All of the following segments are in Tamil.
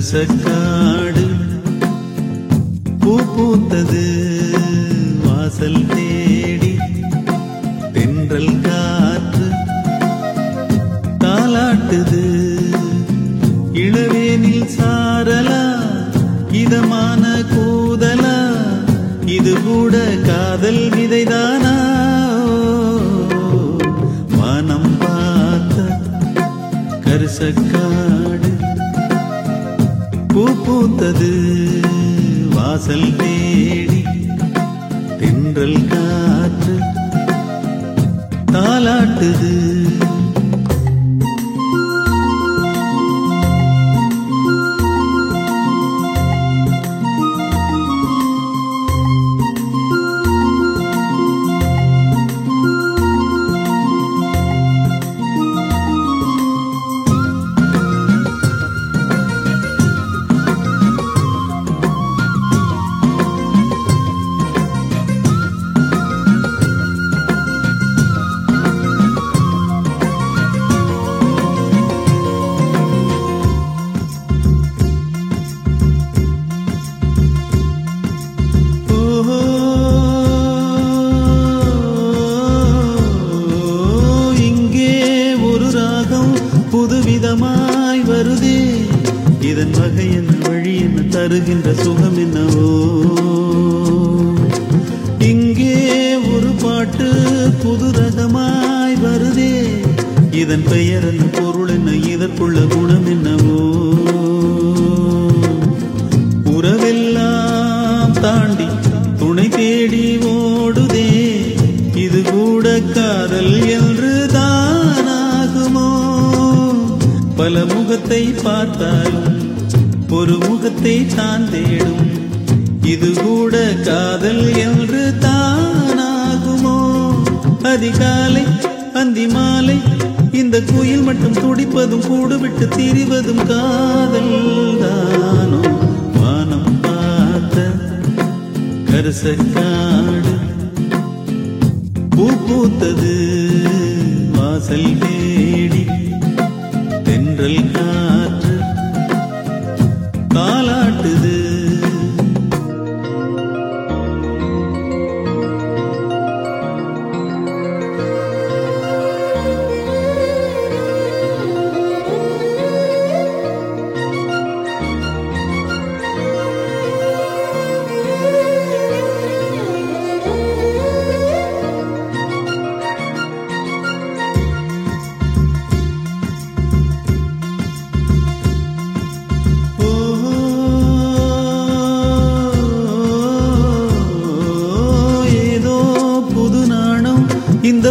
கரிசக்காடு பூ பூத்தது வாசல் தேடி தென்றல் காற்று தாலாட்டுது. இளவேனில் சாரலா இதமான கூதலா இது கூட காதல் விதைதானா? வானம் பார்த்த கரிசக்காடு பூத்தது வாசல் தேடி தென்றல் காற்று தாலாட்டுது தருகின்ற சுகம் என்னவோ இங்கே ஒரு பாட்டு புது ரகமாய் வருதே. இதன் பெயர் என்ன பொருள் என்ன? இதற்குள்ள குணம் என்னவோ? உறவெல்லாம் தாண்டி துணை தேடி ஓடுதே. இது கூட காதல் என்று தானாகுமோ? பல முகத்தை பார்த்தாலும் ஒரு முகத்தை சார்ந்தேடும் இது கூட காதல் என்று தானாகுமோ? அதிகாலை அந்தி மாலை இந்த குயில் மட்டும் துடிப்பதும் கூடுவிட்டு திரிவதும் காதல் தானோ? வானம் பார்த்த கரசக்காடு பூ பூத்தது வாசல் தேடி தென்றல் காற்று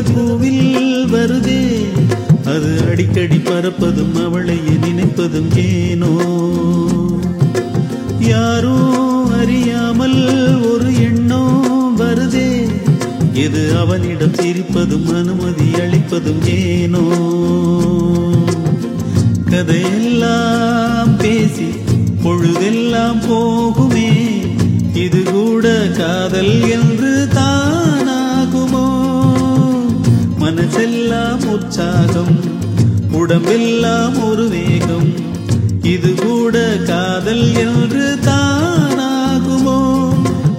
பூவில் வருதே. அது அடிக்கடி பறப்பதும் அவளையே நினைப்பதும் ஏனோ. யாரோ அறியாமல் ஒரு எண்ணம் வருதே. இது அவனிடம் சிரிப்பதும் அனுமதி அளிப்பதும் ஏனோ. கதையெல்லாம் பேசி பொழுதெல்லாம் போகுமே. இது கூட காதல் என்று உற்சாகம் உடம்பெல்லாம் ஒரு வேகம். இது கூட காதல் என்று தானாகுமோ?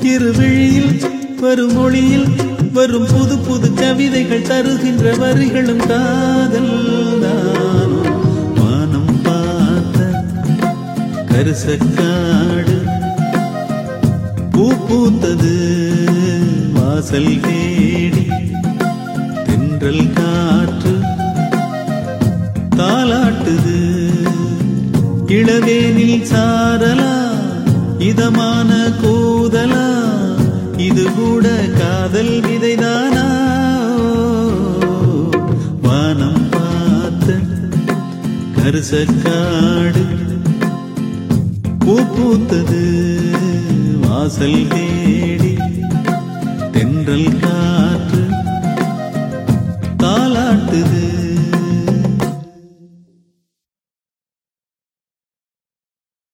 இருவிழியில் வரும் மொழியில் வரும் புது புது கவிதைகள் தருகின்ற வரிகளும் காதல் தானோ? வானம் பார்த்த கருசக்காடு பூ பூத்தது வாசல் தேடி தென்றல் காற்று தாலாட்டுது இளவேனில் சாரலா இதமான கூதலா இது கூட காதல் விதைதானா? வானம் பார்த்த கரிசக்காடு பூ பூத்தது வாசல் தேடி தென்றல் கா